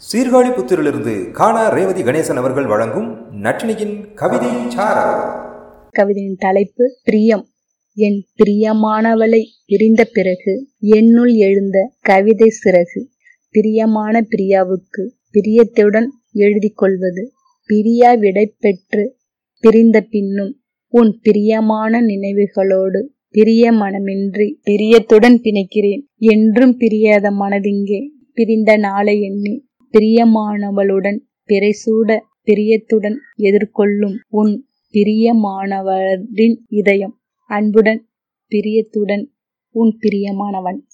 சீர்காழி புத்திரிலிருந்து காணா ரேவதி கணேசன் அவர்கள் வழங்கும் நட்டினியின் கவிதை கவிதையின் தலைப்பு பிரியம். என் பிரியமானவளை பிரிந்த பிறகு என்னுள் எழுந்த கவிதை சிறகு. பிரியமான பிரியாவுக்கு பிரியத்துடன் எழுதி கொள்வது பிரியா விடை பெற்று பிரிந்த பின்னும் உன் பிரியமான நினைவுகளோடு பிரிய மனமின்றி பிரியத்துடன் பிணைக்கிறேன். என்றும் பிரியாத மனதிங்கே பிரிந்த நாளை எண்ணி பிரியமானவளுடன் பிறைசூட பிரியத்துடன் எதிர்கொள்ளும் உன் பிரியமானவரின் இதயம். அன்புடன் பிரியத்துடன் உன் பிரியமானவன்.